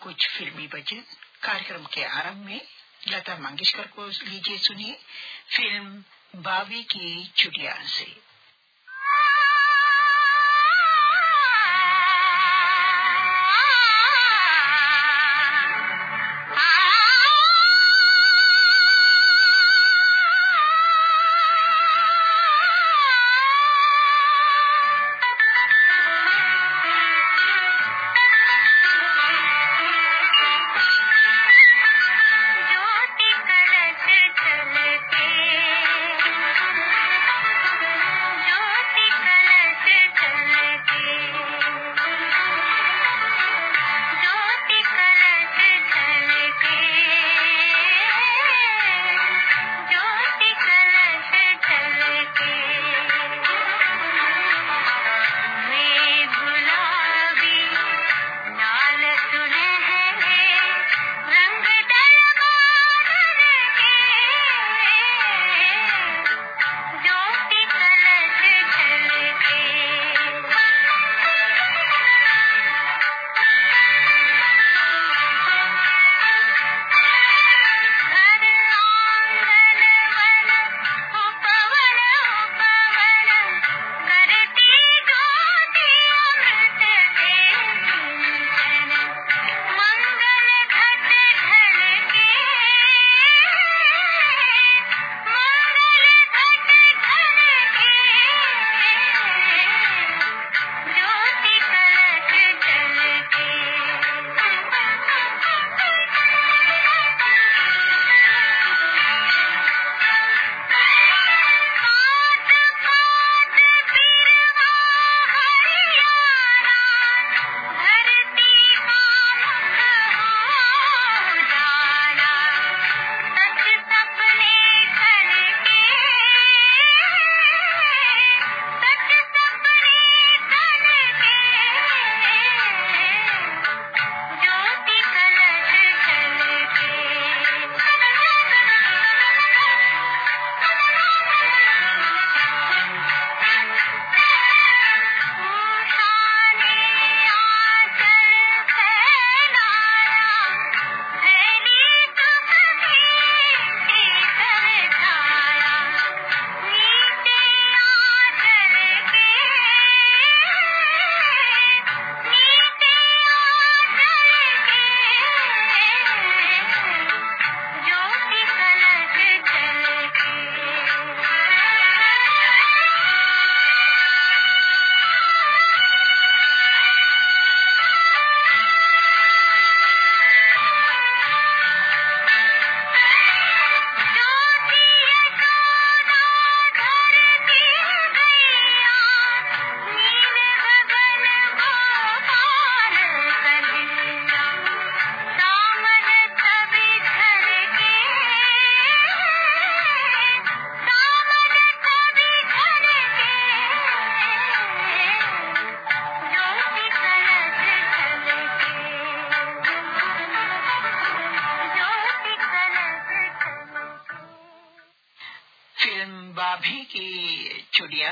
कुछ फिल्मी बजट कार्यक्रम के आरंभ में लता मंगेशकर को लीजिए सुनिए फ़िल्म बावी की चुड़िया से।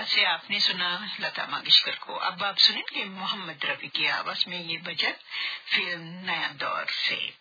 से आपने सुना लता मंगेशकर को। अब आप सुनेंगे मोहम्मद रफी की आवाज़ में ये बजट फ़िल्म नया दौर से।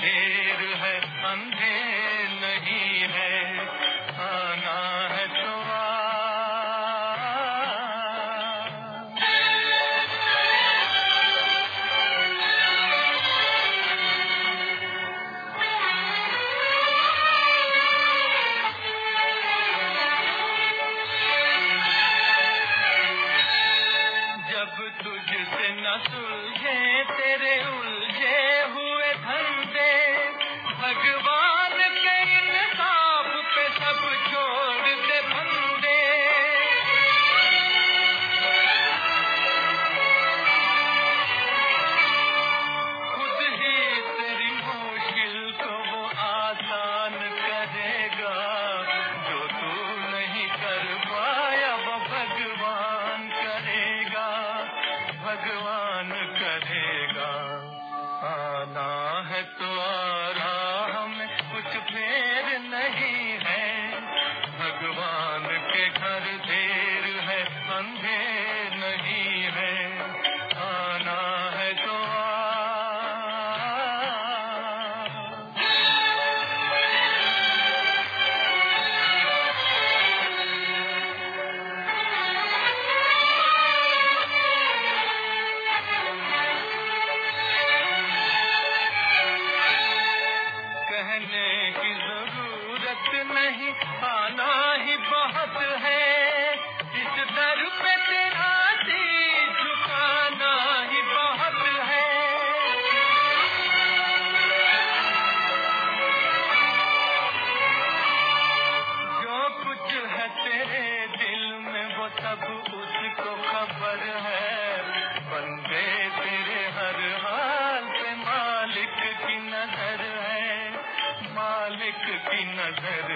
ढेर है अंधे नहीं है आना है चुरा। जब तुझसे न सुलझे तेरे उल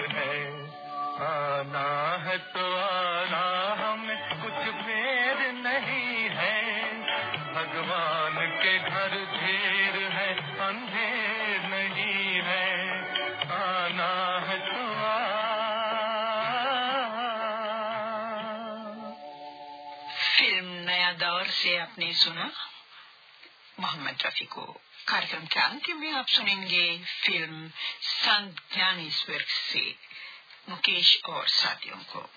है। आना है तो आना, हमें कुछ फेर नहीं है। भगवान के घर ढेर है, अंधेर नहीं है। आना है तो फ़िल्म नया दौर से आपने सुना। मोहम्मद रफी को कार्यक्रम के अंतिम में आप सुनेंगे फ़िल्म संत ज्ञानेश्वर से मुकेश और साथियों को।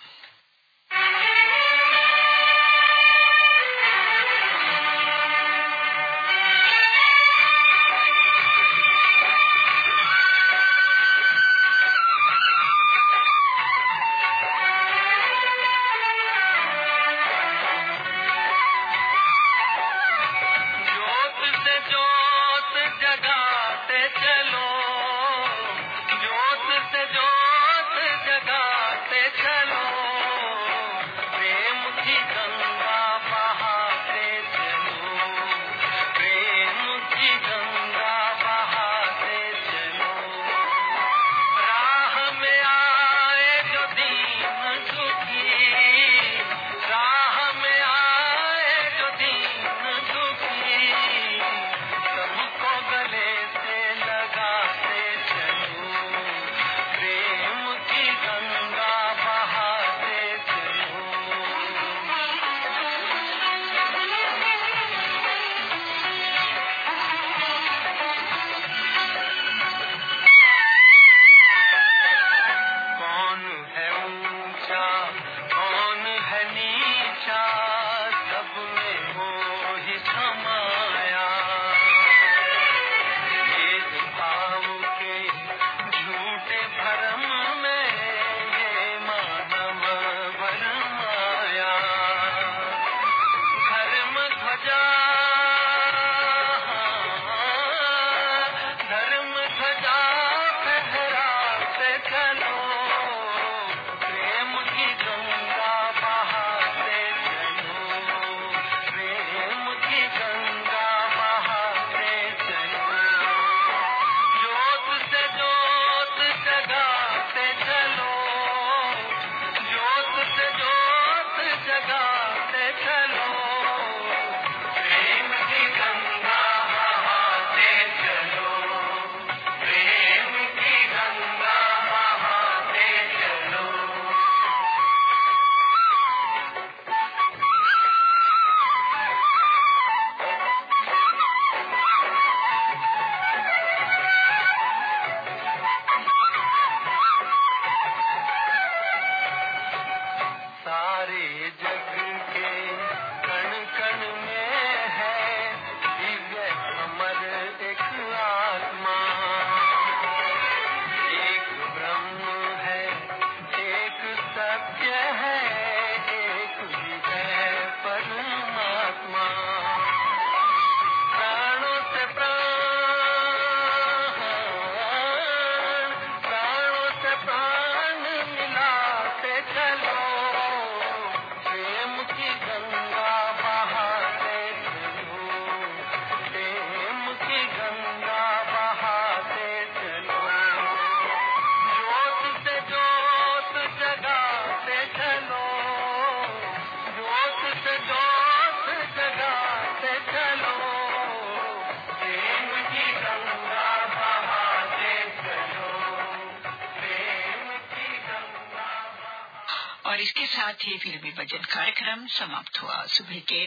साथ ही फिल्मी भजन कार्यक्रम समाप्त हुआ। सुबह के